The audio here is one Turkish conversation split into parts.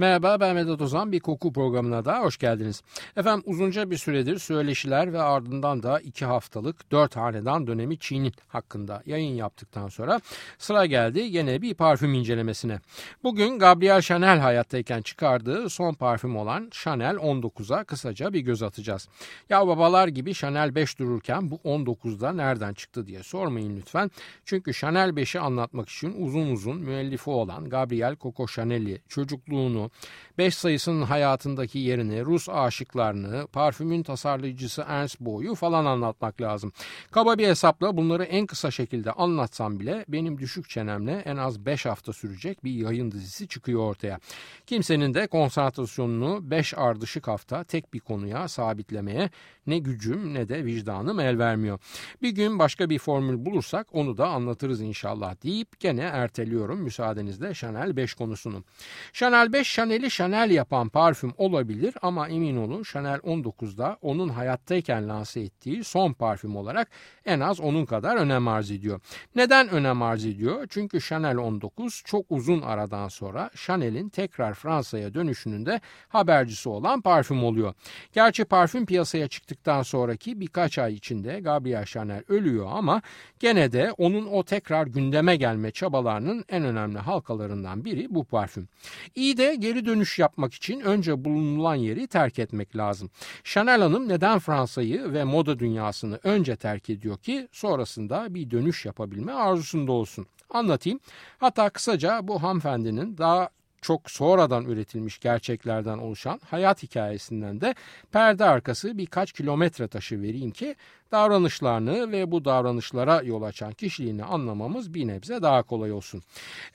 Merhaba ben Vedat Ozan bir koku programına da hoş geldiniz. Efendim uzunca bir süredir söyleşiler ve ardından da iki haftalık dört hanedan dönemi Çin'in hakkında yayın yaptıktan sonra sıra geldi yine bir parfüm incelemesine. Bugün Gabriel Chanel hayattayken çıkardığı son parfüm olan Chanel 19'a kısaca bir göz atacağız. Ya babalar gibi Chanel 5 dururken bu 19'da nereden çıktı diye sormayın lütfen. Çünkü Chanel 5'i anlatmak için uzun uzun müellifi olan Gabriel Coco Chanel'i çocukluğunu, 5 sayısının hayatındaki yerini, Rus aşıklarını, parfümün tasarlayıcısı Ernst Boy'u falan anlatmak lazım. Kaba bir hesapla bunları en kısa şekilde anlatsam bile benim düşük çenemle en az 5 hafta sürecek bir yayın dizisi çıkıyor ortaya. Kimsenin de konsantrasyonunu 5 ardışık hafta tek bir konuya sabitlemeye ne gücüm ne de vicdanım el vermiyor. Bir gün başka bir formül bulursak onu da anlatırız inşallah deyip gene erteliyorum müsaadenizle Chanel 5 konusunu. Chanel 5 Chanel'i Chanel yapan parfüm olabilir ama emin olun Chanel 19'da onun hayattayken lanse ettiği son parfüm olarak en az onun kadar önem arz ediyor. Neden önem arz ediyor? Çünkü Chanel 19 çok uzun aradan sonra Chanel'in tekrar Fransa'ya dönüşünün de habercisi olan parfüm oluyor. Gerçi parfüm piyasaya çıktıktan sonraki birkaç ay içinde Gabriel Chanel ölüyor ama gene de onun o tekrar gündeme gelme çabalarının en önemli halkalarından biri bu parfüm. İyi de geri dönüş yapmak için önce bulunulan yeri terk etmek lazım. Chanel Hanım neden Fransa'yı ve moda dünyasını önce terk ediyor ki sonrasında bir dönüş yapabilme arzusunda olsun? Anlatayım. Hatta kısaca bu hanımefendinin daha çok sonradan üretilmiş gerçeklerden oluşan hayat hikayesinden de perde arkası birkaç kilometre taşı vereyim ki davranışlarını ve bu davranışlara yol açan kişiliğini anlamamız bir nebze daha kolay olsun.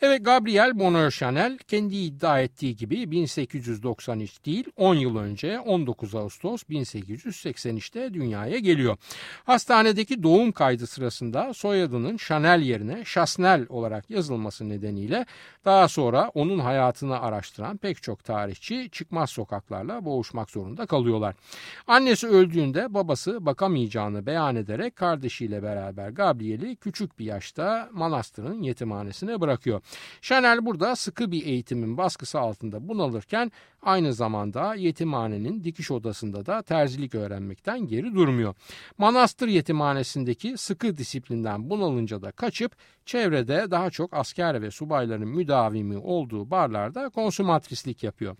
Evet Gabriel Bonheur Chanel kendi iddia ettiği gibi 1893 değil 10 yıl önce 19 Ağustos 1883'te dünyaya geliyor. Hastanedeki doğum kaydı sırasında soyadının Chanel yerine Chasnel olarak yazılması nedeniyle daha sonra onun hayatını araştıran pek çok tarihçi çıkmaz sokaklarla boğuşmak zorunda kalıyorlar. Annesi öldüğünde babası bakamayacağını beyan ederek kardeşiyle beraber Gabriel'i küçük bir yaşta manastırın yetimhanesine bırakıyor. Chanel burada sıkı bir eğitimin baskısı altında bunalırken aynı zamanda yetimhanenin dikiş odasında da terzilik öğrenmekten geri durmuyor. Manastır yetimhanesindeki sıkı disiplinden bunalınca da kaçıp çevrede daha çok asker ve subayların müdavimi olduğu barlarda konsumatrislik yapıyor.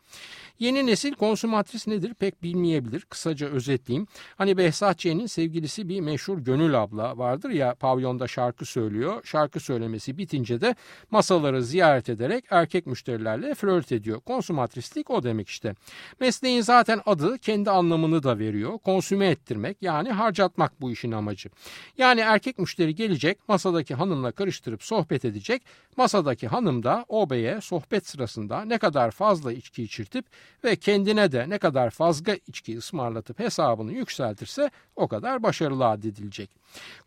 Yeni nesil konsumatris nedir pek bilmeyebilir. Kısaca özetleyeyim. Hani Behzat sevgilisi bir meşhur Gönül abla vardır ya pavyonda şarkı söylüyor. Şarkı söylemesi bitince de masaları ziyaret ederek erkek müşterilerle flört ediyor. Konsumatrislik o demek işte. Mesleğin zaten adı kendi anlamını da veriyor. Konsüme ettirmek yani harcatmak bu işin amacı. Yani erkek müşteri gelecek masadaki hanımla karıştırıp sohbet edecek. Masadaki hanım da o beye sohbet sırasında ne kadar fazla içki içirtip ve kendine de ne kadar fazla içki ısmarlatıp hesabını yükseltirse o kadar başarılı addedilecek.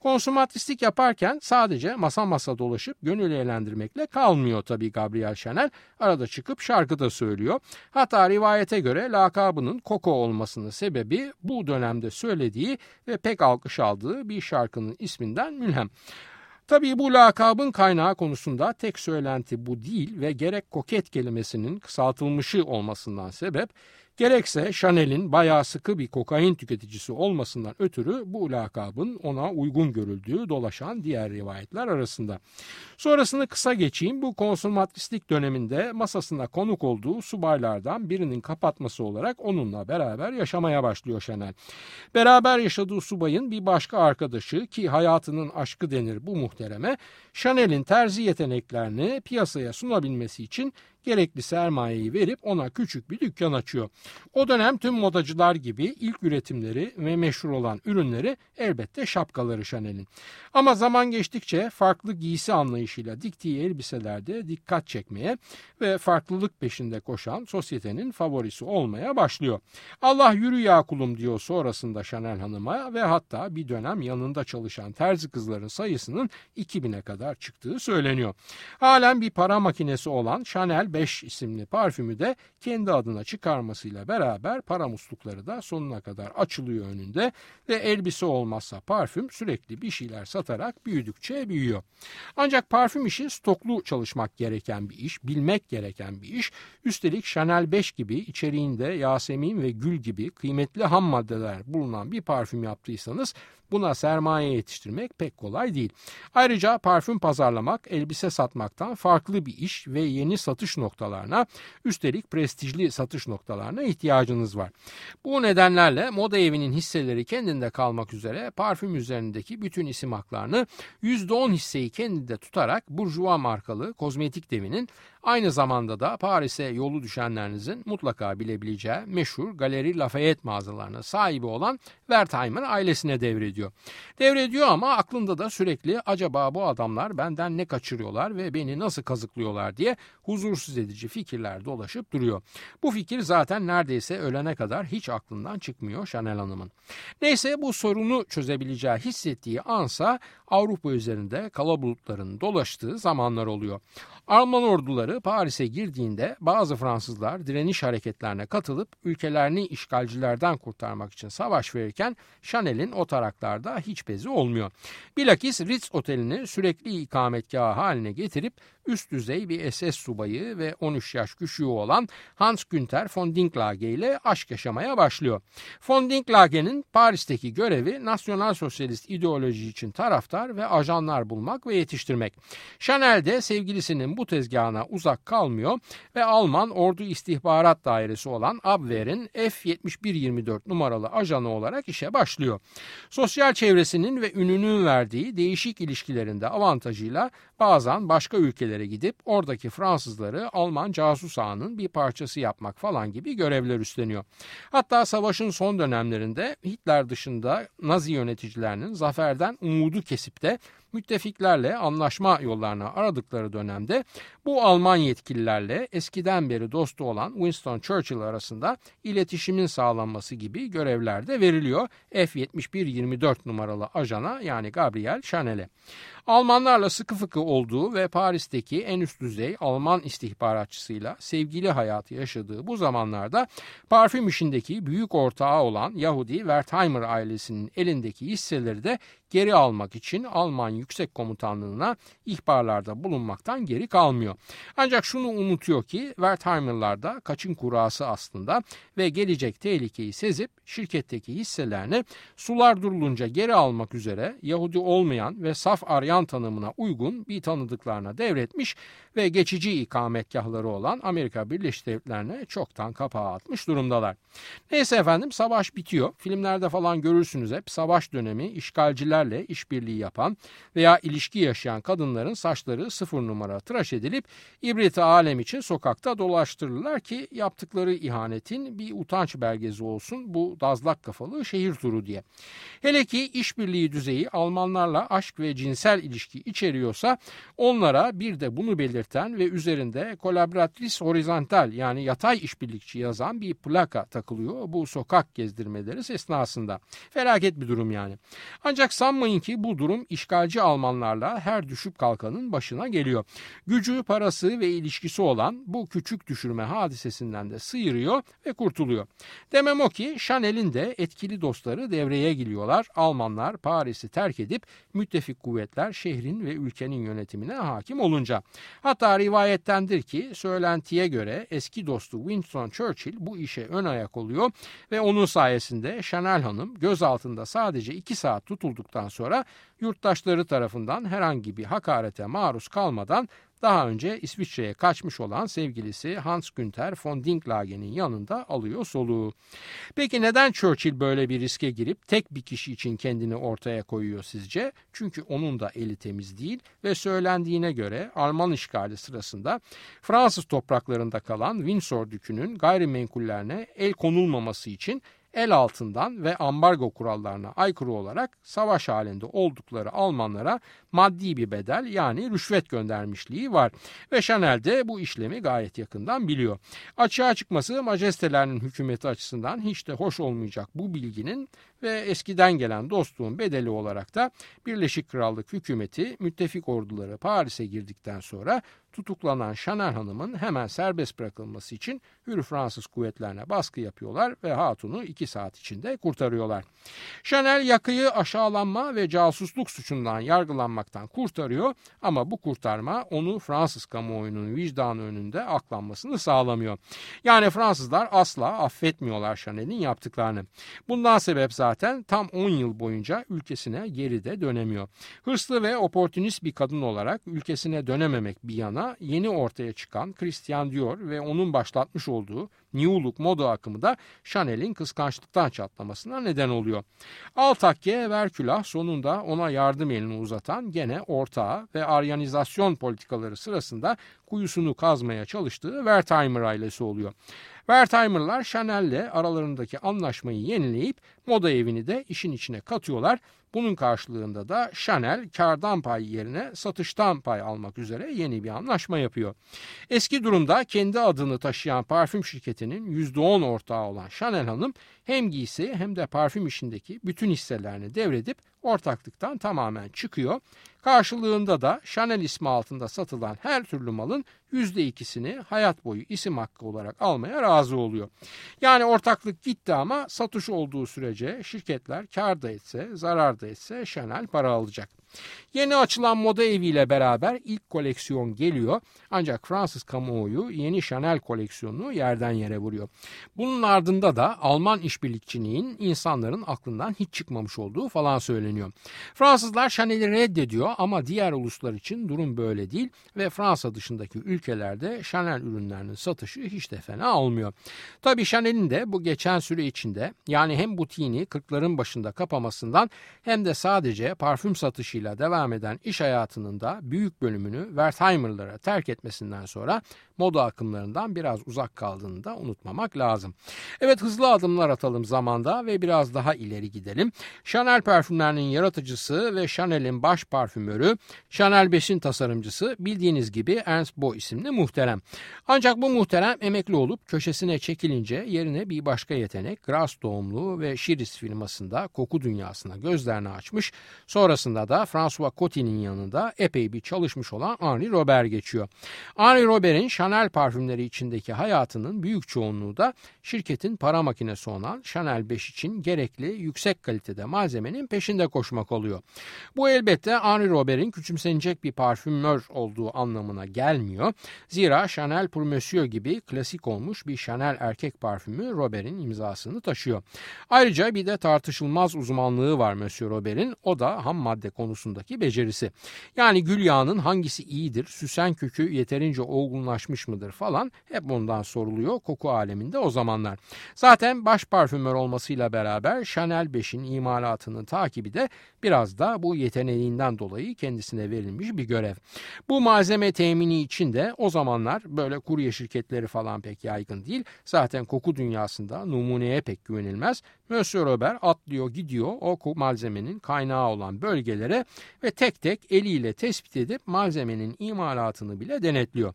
Konsumatristik yaparken sadece masa masa dolaşıp gönül eğlendirmekle kalmıyor tabii Gabriel Chanel. Arada çıkıp şarkı da söylüyor. Hatta rivayete göre lakabının Coco olmasının sebebi bu dönemde söylediği ve pek alkış aldığı bir şarkının isminden mülhem. Tabii bu lakabın kaynağı konusunda tek söylenti bu değil ve gerek koket kelimesinin kısaltılmışı olmasından sebep Gerekse Chanel'in bayağı sıkı bir kokain tüketicisi olmasından ötürü bu lakabın ona uygun görüldüğü dolaşan diğer rivayetler arasında. Sonrasını kısa geçeyim. Bu konsumatristik döneminde masasına konuk olduğu subaylardan birinin kapatması olarak onunla beraber yaşamaya başlıyor Chanel. Beraber yaşadığı subayın bir başka arkadaşı ki hayatının aşkı denir bu muhtereme, Chanel'in terzi yeteneklerini piyasaya sunabilmesi için gerekli sermayeyi verip ona küçük bir dükkan açıyor. O dönem tüm modacılar gibi ilk üretimleri ve meşhur olan ürünleri elbette şapkaları Chanel'in. Ama zaman geçtikçe farklı giysi anlayışıyla diktiği elbiselerde dikkat çekmeye ve farklılık peşinde koşan sosyetenin favorisi olmaya başlıyor. Allah yürü ya kulum diyor sonrasında Chanel Hanım'a ve hatta bir dönem yanında çalışan terzi kızların sayısının 2000'e kadar çıktığı söyleniyor. Halen bir para makinesi olan Chanel Chanel 5 isimli parfümü de kendi adına çıkarmasıyla beraber para muslukları da sonuna kadar açılıyor önünde ve elbise olmazsa parfüm sürekli bir şeyler satarak büyüdükçe büyüyor. Ancak parfüm işi stoklu çalışmak gereken bir iş, bilmek gereken bir iş. Üstelik Chanel 5 gibi içeriğinde Yasemin ve gül gibi kıymetli ham maddeler bulunan bir parfüm yaptıysanız Buna sermaye yetiştirmek pek kolay değil. Ayrıca parfüm pazarlamak elbise satmaktan farklı bir iş ve yeni satış noktalarına üstelik prestijli satış noktalarına ihtiyacınız var. Bu nedenlerle moda evinin hisseleri kendinde kalmak üzere parfüm üzerindeki bütün isim haklarını %10 hisseyi kendinde tutarak Bourjois markalı kozmetik devinin Aynı zamanda da Paris'e yolu düşenlerinizin mutlaka bilebileceği meşhur Galeri Lafayette mağazalarına sahibi olan Wertheimer ailesine devrediyor. Devrediyor ama aklında da sürekli acaba bu adamlar benden ne kaçırıyorlar ve beni nasıl kazıklıyorlar diye huzursuz edici fikirler dolaşıp duruyor. Bu fikir zaten neredeyse ölene kadar hiç aklından çıkmıyor Chanel Hanım'ın. Neyse bu sorunu çözebileceği hissettiği ansa Avrupa üzerinde kala bulutların dolaştığı zamanlar oluyor. Alman orduları Paris'e girdiğinde bazı Fransızlar direniş hareketlerine katılıp ülkelerini işgalcilerden kurtarmak için savaş verirken Chanel'in o taraklarda hiç bezi olmuyor. Bilakis Ritz Oteli'ni sürekli ikametgahı haline getirip üst düzey bir SS subayı ve 13 yaş küçüğü olan Hans Günther von Dinklage ile aşk yaşamaya başlıyor. Von Dinklage'nin Paris'teki görevi nasyonal sosyalist ideoloji için taraftar ve ajanlar bulmak ve yetiştirmek. Chanel de sevgilisinin bu tezgahına uzak kalmıyor ve Alman Ordu İstihbarat Dairesi olan Abwehr'in F-7124 numaralı ajanı olarak işe başlıyor. Sosyal çevresinin ve ününün verdiği değişik ilişkilerinde avantajıyla bazen başka ülkelere gidip oradaki Fransızları Alman casus ağının bir parçası yapmak falan gibi görevler üstleniyor. Hatta savaşın son dönemlerinde Hitler dışında Nazi yöneticilerinin zaferden umudu kesip de müttefiklerle anlaşma yollarına aradıkları dönemde bu Alman yetkililerle eskiden beri dostu olan Winston Churchill arasında iletişimin sağlanması gibi görevler de veriliyor F-71-24 numaralı ajana yani Gabriel Chanel'e. Almanlarla sıkı fıkı olduğu ve Paris'teki en üst düzey Alman istihbaratçısıyla sevgili hayatı yaşadığı bu zamanlarda parfüm işindeki büyük ortağı olan Yahudi Wertheimer ailesinin elindeki hisseleri de geri almak için Alman Yüksek Komutanlığı'na ihbarlarda bulunmaktan geri kalmıyor. Ancak şunu unutuyor ki Wertheimer'lar da kaçın kurası aslında ve gelecek tehlikeyi sezip şirketteki hisselerini sular durulunca geri almak üzere Yahudi olmayan ve saf Aryan tanımına uygun bir tanıdıklarına devretmiş ve geçici ikametgahları olan Amerika Birleşik Devletleri'ne çoktan kapağı atmış durumdalar. Neyse efendim savaş bitiyor. Filmlerde falan görürsünüz hep savaş dönemi işgalcilerle işbirliği yapan veya ilişki yaşayan kadınların saçları sıfır numara tıraş edilip ibreti alem için sokakta dolaştırırlar ki yaptıkları ihanetin bir utanç belgesi olsun bu dazlak kafalı şehir turu diye. Hele ki işbirliği düzeyi Almanlarla aşk ve cinsel ilişki içeriyorsa onlara bir de bunu belirten ve üzerinde Collaboratrice Horizontal yani yatay işbirlikçi yazan bir plaka takılıyor bu sokak gezdirmeleri esnasında. Felaket bir durum yani. Ancak sanmayın ki bu durum işgalci Almanlarla her düşüp kalkanın başına geliyor. Gücü, parası ve ilişkisi olan bu küçük düşürme hadisesinden de sıyırıyor ve kurtuluyor. Demem o ki Chanel'in de etkili dostları devreye giriyorlar. Almanlar Paris'i terk edip müttefik kuvvetler şehrin ve ülkenin yönetimine hakim olunca. Hatta rivayettendir ki söylentiye göre eski dostu Winston Churchill bu işe ön ayak oluyor ve onun sayesinde Chanel Hanım gözaltında sadece iki saat tutulduktan sonra yurttaşları tarafından herhangi bir hakarete maruz kalmadan daha önce İsviçre'ye kaçmış olan sevgilisi Hans Günther von Dinklage'nin yanında alıyor soluğu. Peki neden Churchill böyle bir riske girip tek bir kişi için kendini ortaya koyuyor sizce? Çünkü onun da eli temiz değil ve söylendiğine göre Alman işgali sırasında Fransız topraklarında kalan Windsor dükünün gayrimenkullerine el konulmaması için el altından ve ambargo kurallarına aykırı olarak savaş halinde oldukları Almanlara maddi bir bedel yani rüşvet göndermişliği var. Ve Chanel de bu işlemi gayet yakından biliyor. Açığa çıkması majestelerinin hükümeti açısından hiç de hoş olmayacak bu bilginin ve eskiden gelen dostluğun bedeli olarak da Birleşik Krallık hükümeti müttefik orduları Paris'e girdikten sonra tutuklanan Chanel Hanım'ın hemen serbest bırakılması için Hür Fransız kuvvetlerine baskı yapıyorlar ve Hatun'u iki saat içinde kurtarıyorlar. Chanel yakıyı aşağılanma ve casusluk suçundan yargılanmaktan kurtarıyor ama bu kurtarma onu Fransız kamuoyunun vicdanı önünde aklanmasını sağlamıyor. Yani Fransızlar asla affetmiyorlar Chanel'in yaptıklarını. Bundan sebep zaten tam 10 yıl boyunca ülkesine geri de dönemiyor. Hırslı ve oportunist bir kadın olarak ülkesine dönememek bir yana yeni ortaya çıkan Christian Dior ve onun başlatmış olduğu New Look moda akımı da Chanel'in kıskançlıktan çatlamasına neden oluyor. Altakke Verkülah sonunda ona yardım elini uzatan gene ortağı ve aryanizasyon politikaları sırasında kuyusunu kazmaya çalıştığı Wertheimer ailesi oluyor. Wertheimer'lar Chanel'le aralarındaki anlaşmayı yenileyip moda evini de işin içine katıyorlar. Bunun karşılığında da Chanel kardan pay yerine satıştan pay almak üzere yeni bir anlaşma yapıyor. Eski durumda kendi adını taşıyan parfüm şirketinin %10 ortağı olan Chanel Hanım hem giysi hem de parfüm işindeki bütün hisselerini devredip ortaklıktan tamamen çıkıyor. Karşılığında da Chanel ismi altında satılan her türlü malın %2'sini hayat boyu isim hakkı olarak almaya razı oluyor. Yani ortaklık gitti ama satış olduğu sürece şirketler kar da etse zarar da etse Chanel para alacak. Yeni açılan moda eviyle beraber ilk koleksiyon geliyor ancak Fransız kamuoyu yeni Chanel koleksiyonunu yerden yere vuruyor. Bunun ardında da Alman işbirlikçiliğin insanların aklından hiç çıkmamış olduğu falan söyleniyor. Fransızlar Chanel'i reddediyor ama diğer uluslar için durum böyle değil ve Fransa dışındaki ülkelerde Chanel ürünlerinin satışı hiç de fena olmuyor. Tabii Chanel'in de bu geçen süre içinde yani hem butiğini 40'ların başında kapamasından hem de sadece parfüm satışıyla devam eden iş hayatının da büyük bölümünü Wertheimer'lara terk etmesinden sonra moda akımlarından biraz uzak kaldığını da unutmamak lazım. Evet hızlı adımlar atalım zamanda ve biraz daha ileri gidelim. Chanel parfümlerinin yaratıcısı ve Chanel'in baş parfümörü, Chanel 5'in tasarımcısı bildiğiniz gibi Ernst Bo isimli muhterem. Ancak bu muhterem emekli olup köşesine çekilince yerine bir başka yetenek Gras doğumlu ve Shiris firmasında koku dünyasına gözlerini açmış. Sonrasında da François Coty'nin yanında epey bir çalışmış olan Henri Robert geçiyor. Henri Robert'in Chanel parfümleri içindeki hayatının büyük çoğunluğu da şirketin para makinesi olan Chanel 5 için gerekli yüksek kalitede malzemenin peşinde koşmak oluyor. Bu elbette Henri Robert'in küçümsenecek bir parfümör olduğu anlamına gelmiyor. Zira Chanel pour Monsieur gibi klasik olmuş bir Chanel erkek parfümü Robert'in imzasını taşıyor. Ayrıca bir de tartışılmaz uzmanlığı var Monsieur Robert'in. O da ham madde konusundaki becerisi. Yani gül yağının hangisi iyidir, süsen kökü yeterince olgunlaşmış mıdır falan hep bundan soruluyor koku aleminde o zamanlar. Zaten baş parfümör olmasıyla beraber Chanel 5'in imalatının takibi de biraz da bu yeteneğinden dolayı kendisine verilmiş bir görev. Bu malzeme temini için de o zamanlar böyle kurye şirketleri falan pek yaygın değil. Zaten koku dünyasında numuneye pek güvenilmez. Monsieur Robert atlıyor gidiyor o malzemenin kaynağı olan bölgelere ve tek tek eliyle tespit edip malzemenin imalatını bile denetliyor.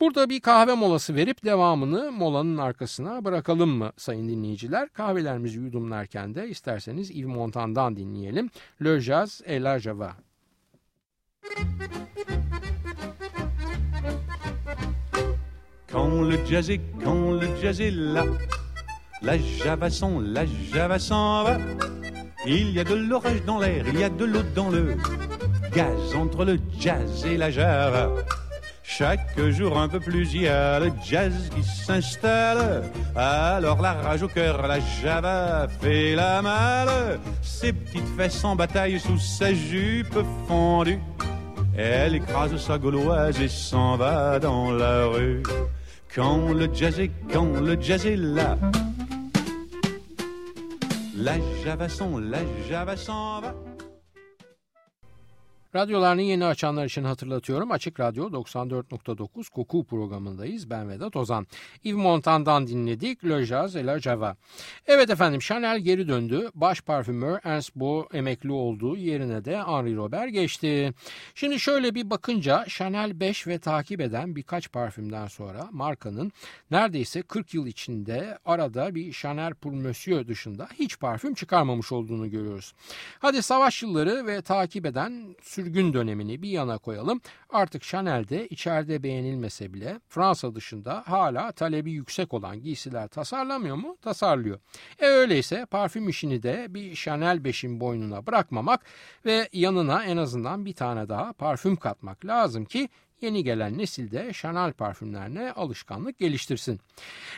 Burada bir kahve molası verip devamını molanın arkasına bırakalım mı sayın dinleyiciler? Kahvelerimizi yudumlarken de isterseniz Yves Montan'dan dinleyelim. Le Jazz et la Java. Quand le jazz est, quand le jazz est là, la java son, la java s'en va. Il y a de l'orage dans l'air, il y a de l'eau dans le gaz entre le jazz et la java. Chaque jour un peu plus, il y a le jazz qui s'installe. Alors la rage au cœur, la java fait la malle. Ses petites fesses en bataille sous sa jupe fondue. Elle écrase sa gauloise et s'en va dans la rue. Quand le jazz est, quand le jazz est là. La java son, la java s'en va. Radyolarını yeni açanlar için hatırlatıyorum. Açık Radyo 94.9 Koku programındayız. Ben Vedat Ozan. Yves Montan'dan dinledik. Le Jazz et la Java. Evet efendim Chanel geri döndü. Baş parfümör Ernst Bo emekli olduğu yerine de Henri Robert geçti. Şimdi şöyle bir bakınca Chanel 5 ve takip eden birkaç parfümden sonra markanın neredeyse 40 yıl içinde arada bir Chanel pour Monsieur dışında hiç parfüm çıkarmamış olduğunu görüyoruz. Hadi savaş yılları ve takip eden sürgün dönemini bir yana koyalım. Artık Chanel'de içeride beğenilmese bile Fransa dışında hala talebi yüksek olan giysiler tasarlamıyor mu? Tasarlıyor. E öyleyse parfüm işini de bir Chanel 5'in boynuna bırakmamak ve yanına en azından bir tane daha parfüm katmak lazım ki yeni gelen nesilde Chanel parfümlerine alışkanlık geliştirsin.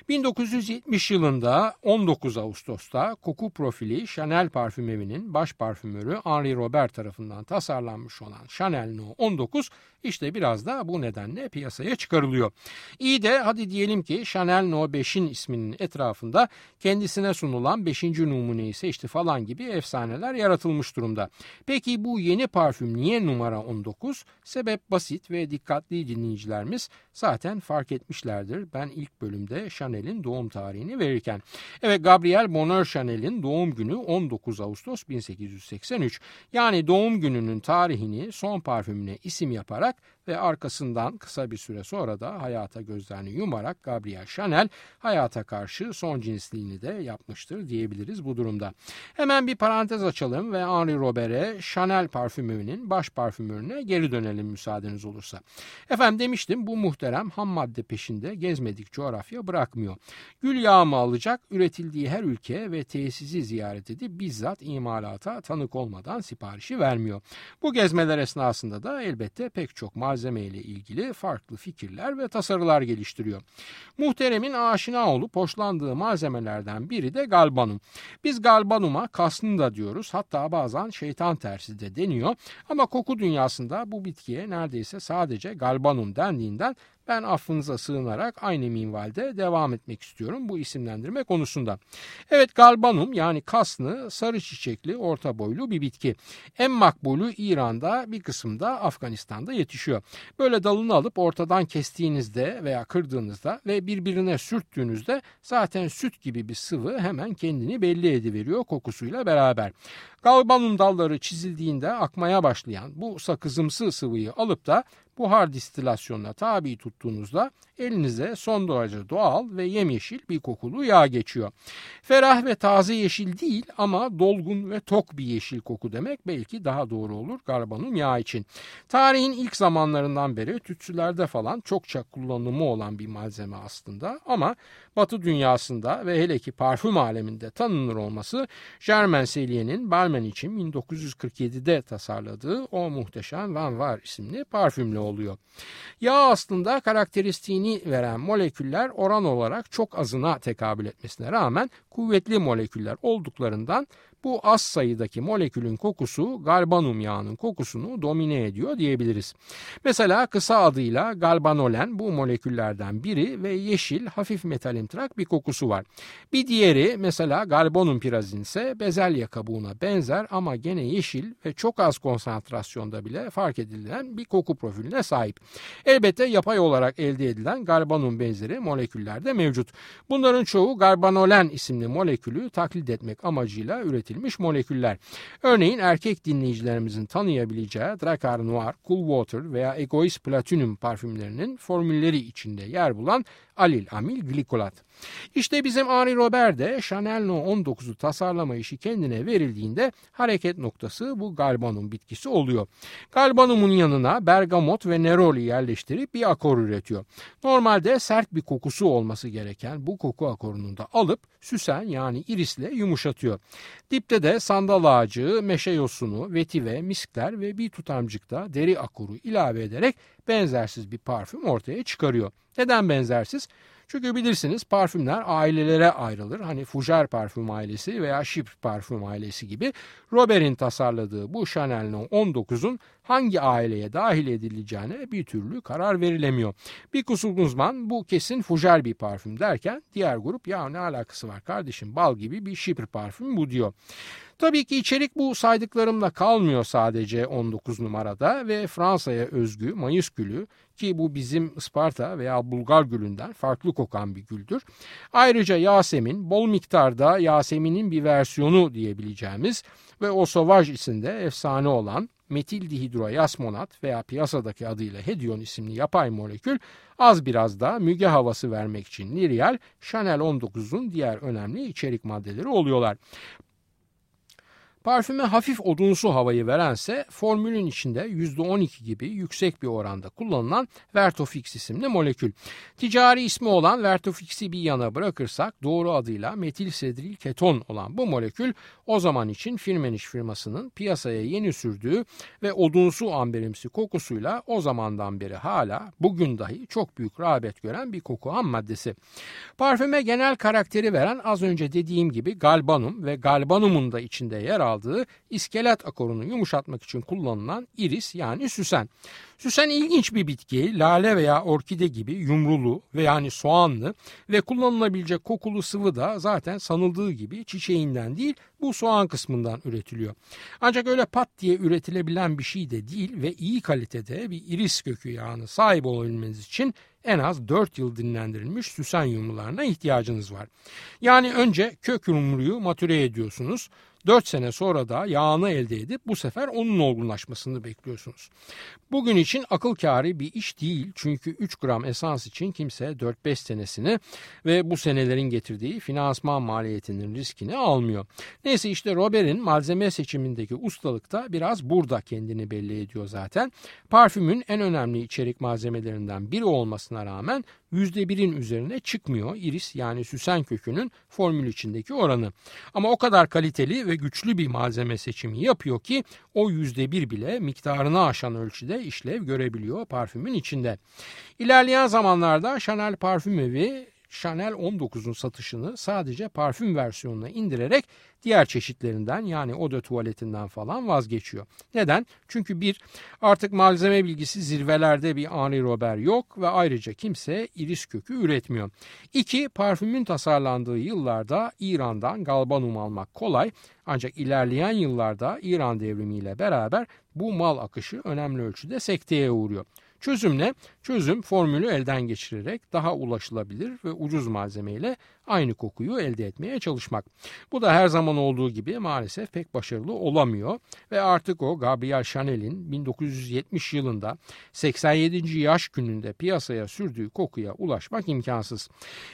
1970 yılında 19 Ağustos'ta koku profili Chanel parfüm evinin baş parfümörü Henri Robert tarafından tasarlanmış olan Chanel No 19 işte biraz da bu nedenle piyasaya çıkarılıyor. İyi de hadi diyelim ki Chanel No 5'in isminin etrafında kendisine sunulan 5. numuneyi seçti falan gibi efsaneler yaratılmış durumda. Peki bu yeni parfüm niye numara 19? Sebep basit ve dikkatli dinleyicilerimiz zaten fark etmişlerdir. Ben ilk bölümde Chanel'in doğum tarihini verirken. Evet Gabriel Bonheur Chanel'in doğum günü 19 Ağustos 1883. Yani doğum gününün tarihini son parfümüne isim yaparak ve arkasından kısa bir süre sonra da hayata gözlerini yumarak Gabriel Chanel hayata karşı son cinsliğini de yapmıştır diyebiliriz bu durumda. Hemen bir parantez açalım ve Henri Robert'e Chanel parfümörünün baş parfümörüne geri dönelim müsaadeniz olursa. Efendim demiştim bu muhterem ham madde peşinde gezmedik coğrafya bırakmıyor. Gül yağı mı alacak üretildiği her ülke ve tesisi ziyaret edip bizzat imalata tanık olmadan siparişi vermiyor. Bu gezmeler esnasında da elbette pek çok malzeme ile ilgili farklı fikirler ve tasarılar geliştiriyor. Muhteremin aşina olup hoşlandığı malzemelerden biri de galbanum. Biz galbanuma kasnı da diyoruz hatta bazen şeytan tersi de deniyor ama koku dünyasında bu bitkiye neredeyse sadece galbanum dendiğinden ben affınıza sığınarak aynı minvalde devam etmek istiyorum bu isimlendirme konusunda. Evet galbanum yani kasnı sarı çiçekli orta boylu bir bitki. En makbulü İran'da bir kısımda Afganistan'da yetişiyor. Böyle dalını alıp ortadan kestiğinizde veya kırdığınızda ve birbirine sürttüğünüzde zaten süt gibi bir sıvı hemen kendini belli ediveriyor kokusuyla beraber. Galbanum dalları çizildiğinde akmaya başlayan bu sakızımsı sıvıyı alıp da buhar distilasyonuna tabi tuttuğunuzda elinize son derece doğal ve yemyeşil bir kokulu yağ geçiyor. Ferah ve taze yeşil değil ama dolgun ve tok bir yeşil koku demek belki daha doğru olur galbanum yağı için. Tarihin ilk zamanlarından beri tütsülerde falan çokça kullanımı olan bir malzeme aslında ama Batı dünyasında ve hele ki parfüm aleminde tanınır olması Germain Cellier'in Balmain için 1947'de tasarladığı o muhteşem Van Var isimli parfümle oluyor. Yağ aslında karakteristiğini veren moleküller oran olarak çok azına tekabül etmesine rağmen kuvvetli moleküller olduklarından bu az sayıdaki molekülün kokusu galbanum yağının kokusunu domine ediyor diyebiliriz. Mesela kısa adıyla galbanolen bu moleküllerden biri ve yeşil hafif metalimtrak bir kokusu var. Bir diğeri mesela galbanum pirazin ise bezelye kabuğuna benzer ama gene yeşil ve çok az konsantrasyonda bile fark edilen bir koku profiline sahip. Elbette yapay olarak elde edilen galbanum benzeri moleküller de mevcut. Bunların çoğu galbanolen isimli molekülü taklit etmek amacıyla üretilmiş üretilmiş moleküller. Örneğin erkek dinleyicilerimizin tanıyabileceği Dracar Noir, Cool Water veya Egoist Platinum parfümlerinin formülleri içinde yer bulan alil amil glikolat. İşte bizim Henri Robert de Chanel No 19'u tasarlama işi kendine verildiğinde hareket noktası bu galbanum bitkisi oluyor. Galbanumun yanına bergamot ve neroli yerleştirip bir akor üretiyor. Normalde sert bir kokusu olması gereken bu koku akorunu da alıp süsen yani irisle yumuşatıyor. Dipte de sandal ağacı, meşe yosunu, vetive, miskler ve bir tutamcıkta deri akoru ilave ederek benzersiz bir parfüm ortaya çıkarıyor. Neden benzersiz? Çünkü bilirsiniz parfümler ailelere ayrılır. Hani Fougère parfüm ailesi veya Chypre parfüm ailesi gibi. Robert'in tasarladığı bu Chanel No 19'un hangi aileye dahil edileceğine bir türlü karar verilemiyor. Bir kısım uzman bu kesin Fougère bir parfüm derken diğer grup ya ne alakası var kardeşim bal gibi bir Chypre parfüm bu diyor. Tabii ki içerik bu saydıklarımla kalmıyor sadece 19 numarada ve Fransa'ya özgü mayıs gülü ki bu bizim Isparta veya Bulgar gülünden farklı kokan bir güldür. Ayrıca Yasemin bol miktarda Yasemin'in bir versiyonu diyebileceğimiz ve o Sauvage isimde efsane olan metil dihidroyasmonat veya piyasadaki adıyla Hedion isimli yapay molekül az biraz da müge havası vermek için Nirial, Chanel 19'un diğer önemli içerik maddeleri oluyorlar. Parfüme hafif odunsu havayı verense formülün içinde %12 gibi yüksek bir oranda kullanılan Vertofix isimli molekül. Ticari ismi olan Vertofix'i bir yana bırakırsak doğru adıyla metil sedril keton olan bu molekül o zaman için Firmenich firmasının piyasaya yeni sürdüğü ve odunsu amberimsi kokusuyla o zamandan beri hala bugün dahi çok büyük rağbet gören bir koku ham maddesi. Parfüme genel karakteri veren az önce dediğim gibi galbanum ve galbanumun da içinde yer aldığı iskelet akorunu yumuşatmak için kullanılan iris yani süsen. Süsen ilginç bir bitki, lale veya orkide gibi yumrulu ve yani soğanlı ve kullanılabilecek kokulu sıvı da zaten sanıldığı gibi çiçeğinden değil bu soğan kısmından üretiliyor. Ancak öyle pat diye üretilebilen bir şey de değil ve iyi kalitede bir iris kökü yağını sahip olabilmeniz için en az 4 yıl dinlendirilmiş süsen yumrularına ihtiyacınız var. Yani önce kök yumruyu matüre ediyorsunuz. 4 sene sonra da yağını elde edip bu sefer onun olgunlaşmasını bekliyorsunuz. Bugün için akıl kârı bir iş değil çünkü 3 gram esans için kimse 4-5 senesini ve bu senelerin getirdiği finansman maliyetinin riskini almıyor. Neyse işte Robert'in malzeme seçimindeki ustalık da biraz burada kendini belli ediyor zaten. Parfümün en önemli içerik malzemelerinden biri olmasına rağmen %1'in üzerine çıkmıyor iris yani süsen kökünün formül içindeki oranı. Ama o kadar kaliteli ve güçlü bir malzeme seçimi yapıyor ki o %1 bile miktarını aşan ölçüde işlev görebiliyor parfümün içinde. İlerleyen zamanlarda Chanel Parfüm Evi Chanel 19'un satışını sadece parfüm versiyonuna indirerek diğer çeşitlerinden yani oda tuvaletinden falan vazgeçiyor. Neden? Çünkü bir artık malzeme bilgisi zirvelerde bir Henri Robert yok ve ayrıca kimse iris kökü üretmiyor. İki, parfümün tasarlandığı yıllarda İran'dan galbanum almak kolay ancak ilerleyen yıllarda İran devrimiyle beraber bu mal akışı önemli ölçüde sekteye uğruyor. Çözüm ne? Çözüm formülü elden geçirerek daha ulaşılabilir ve ucuz malzemeyle aynı kokuyu elde etmeye çalışmak. Bu da her zaman olduğu gibi maalesef pek başarılı olamıyor ve artık o Gabriel Chanel'in 1970 yılında 87. yaş gününde piyasaya sürdüğü kokuya ulaşmak imkansız.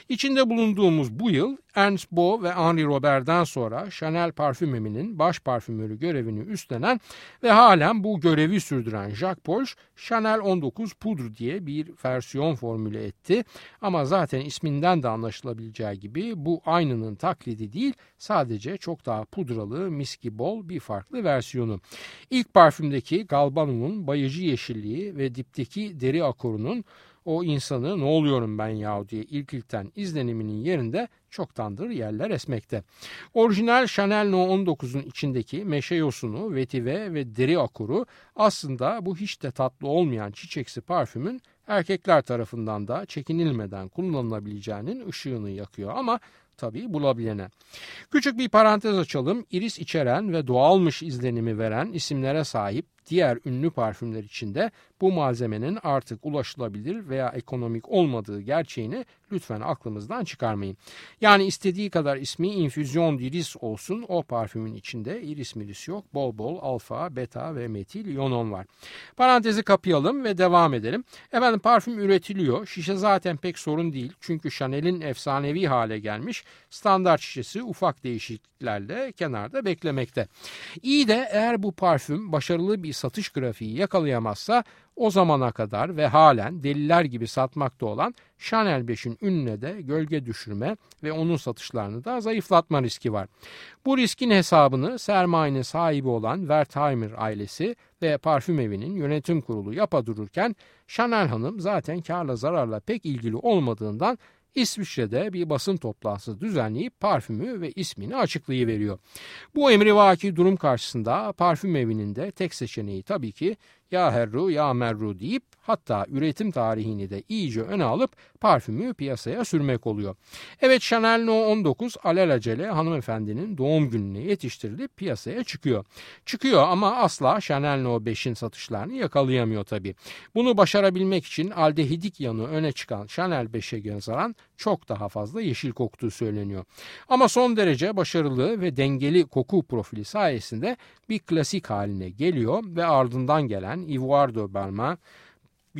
İçinde bulunduğumuz bu yıl Ernst Bo ve Henri Robert'den sonra Chanel parfümeminin baş parfümörü görevini üstlenen ve halen bu görevi sürdüren Jacques Polch Chanel 19 Poudre diye bir versiyon formüle etti. Ama zaten isminden de anlaşılabileceği gibi bu aynının taklidi değil sadece çok daha pudralı, miski bol bir farklı versiyonu. İlk parfümdeki galbanum'un bayıcı yeşilliği ve dipteki deri akorunun o insanı ne oluyorum ben ya diye ilk ilkten izleniminin yerinde çoktandır yerler esmekte. Orijinal Chanel No 19'un içindeki meşe yosunu, vetive ve deri akuru aslında bu hiç de tatlı olmayan çiçeksi parfümün erkekler tarafından da çekinilmeden kullanılabileceğinin ışığını yakıyor ama tabii bulabilene. Küçük bir parantez açalım. İris içeren ve doğalmış izlenimi veren isimlere sahip diğer ünlü parfümler içinde bu malzemenin artık ulaşılabilir veya ekonomik olmadığı gerçeğini lütfen aklımızdan çıkarmayın. Yani istediği kadar ismi infüzyon diris olsun o parfümün içinde iris miris yok. Bol bol alfa, beta ve metil yonon var. Parantezi kapayalım ve devam edelim. Efendim parfüm üretiliyor. Şişe zaten pek sorun değil. Çünkü Chanel'in efsanevi hale gelmiş standart şişesi ufak değişikliklerle kenarda beklemekte. İyi de eğer bu parfüm başarılı bir satış grafiği yakalayamazsa o zamana kadar ve halen deliler gibi satmakta olan Chanel 5'in ününe de gölge düşürme ve onun satışlarını da zayıflatma riski var. Bu riskin hesabını sermayenin sahibi olan Wertheimer ailesi ve parfüm evinin yönetim kurulu yapa dururken Chanel Hanım zaten karla zararla pek ilgili olmadığından İsviçre'de bir basın toplantısı düzenleyip parfümü ve ismini açıklayıveriyor. Bu emrivaki durum karşısında parfüm evinin de tek seçeneği tabii ki ya herru ya merru deyip hatta üretim tarihini de iyice öne alıp parfümü piyasaya sürmek oluyor. Evet Chanel No 19 alelacele hanımefendinin doğum gününe yetiştirilip piyasaya çıkıyor. Çıkıyor ama asla Chanel No 5'in satışlarını yakalayamıyor tabi. Bunu başarabilmek için aldehidik yanı öne çıkan Chanel 5'e nazaran çok daha fazla yeşil koktuğu söyleniyor. Ama son derece başarılı ve dengeli koku profili sayesinde bir klasik haline geliyor ve ardından gelen Ivoire de Balmain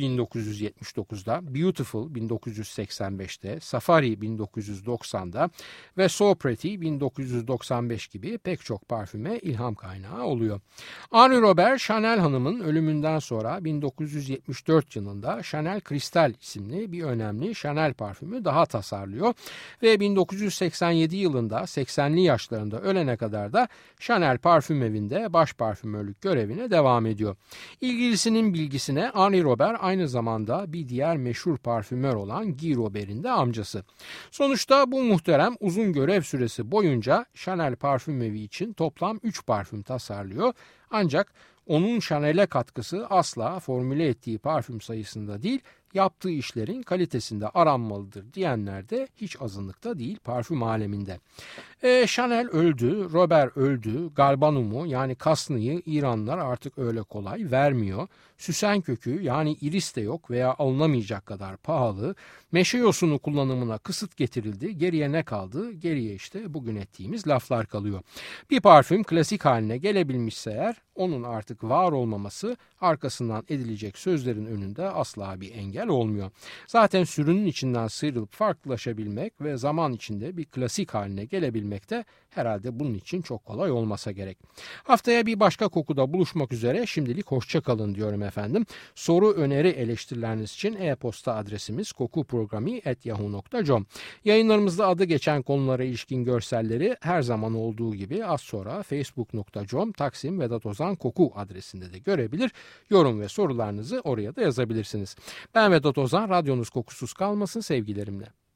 1979'da, Beautiful 1985'te, Safari 1990'da ve So Pretty 1995 gibi pek çok parfüme ilham kaynağı oluyor. Henri Robert, Chanel Hanım'ın ölümünden sonra 1974 yılında Chanel Crystal isimli bir önemli Chanel parfümü daha tasarlıyor ve 1987 yılında 80'li yaşlarında ölene kadar da Chanel parfüm evinde baş parfümörlük görevine devam ediyor. İlgilisinin bilgisine Henri Robert aynı zamanda bir diğer meşhur parfümör olan Guy Robert'in de amcası. Sonuçta bu muhterem uzun görev süresi boyunca Chanel parfüm evi için toplam 3 parfüm tasarlıyor. Ancak onun Chanel'e katkısı asla formüle ettiği parfüm sayısında değil, yaptığı işlerin kalitesinde aranmalıdır diyenler de hiç azınlıkta değil parfüm aleminde. E, Chanel öldü, Robert öldü, Galbanum'u yani Kasnı'yı İranlılar artık öyle kolay vermiyor. Süsen kökü yani iris de yok veya alınamayacak kadar pahalı. Meşe yosunu kullanımına kısıt getirildi. Geriye ne kaldı? Geriye işte bugün ettiğimiz laflar kalıyor. Bir parfüm klasik haline gelebilmişse eğer onun artık var olmaması arkasından edilecek sözlerin önünde asla bir engel olmuyor. Zaten sürünün içinden sıyrılıp farklılaşabilmek ve zaman içinde bir klasik haline gelebilmek de herhalde bunun için çok kolay olmasa gerek. Haftaya bir başka kokuda buluşmak üzere şimdilik hoşçakalın diyorum efendim. Soru, öneri, eleştirileriniz için e-posta adresimiz kokuprogrami.yahoo.com Yayınlarımızda adı geçen konulara ilişkin görselleri her zaman olduğu gibi az sonra facebook.com Taksim Vedat Ozan Koku adresinde de görebilir. Yorum ve sorularınızı oraya da yazabilirsiniz. Ben Vedat Ozan, radyonuz kokusuz kalmasın sevgilerimle.